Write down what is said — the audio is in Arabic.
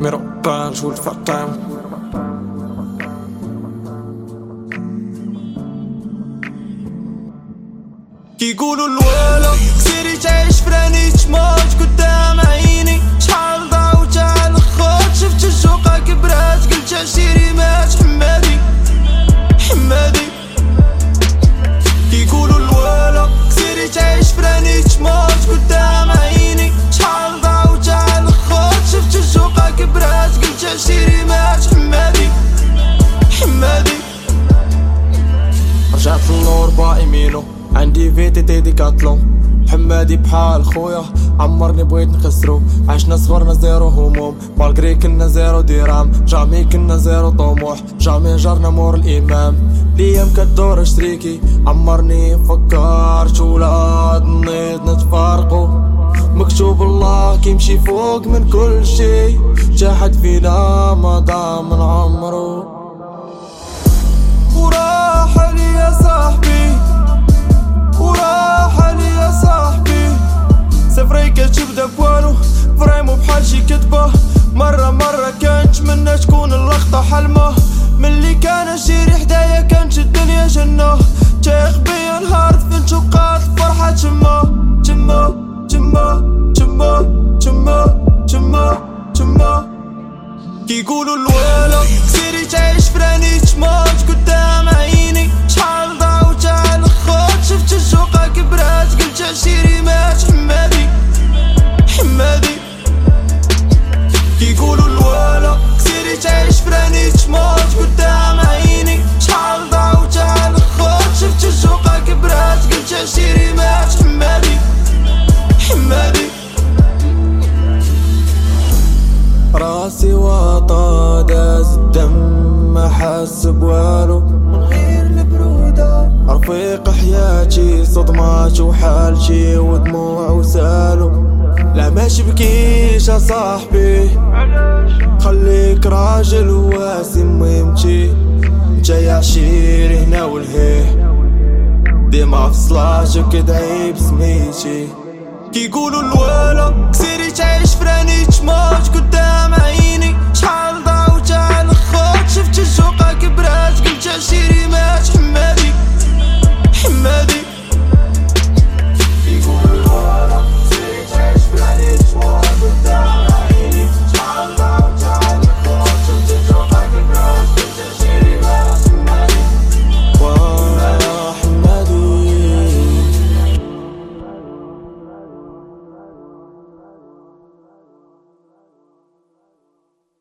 Me rompaan sul fa time. كيقولوا الولا سيري تعيش فراني تموت قدام عندي VTT Decathlon حمادي بحال خويا. عمرني بغيت نخسرو. عشنا صغرنا zéro هموم. malgré كنا zéro درهم jamais كنا zéro طموح. jamais جرنا مور الإمام. الأيام كدور شريكي. عمرني فكرت ولا ظنيت نتفارقو. مكتوب الله كيمشي فوق من كل شي. تا حد فينا ما ضاع من عمرو. كيقولوا الويلة سيري تعيش فراني تموت قدام عيني شحال ضاوت على الخوت. شفت الشوقة كبرات قلت عشيري مات حمادي. حمادي. كيقولوا الويلة سيري تعيش فراني تموت قدام عيني شحال ضاوت على الخوت. شفت الشوقة كبرات قلت عشيري مات راسي واطا داز الدم حس بوالو من غير البرودة. رفيق حياتي صدمات وحالتي ودموع وسالو لا ما شبكيش يا صاحبي خليك راجل واسم مهمتي انت يا عشيري هنا والهيه ديما في صلاتك ادعي بسميتي كيقولوا الولا سيري تعيش فراني تموت قدام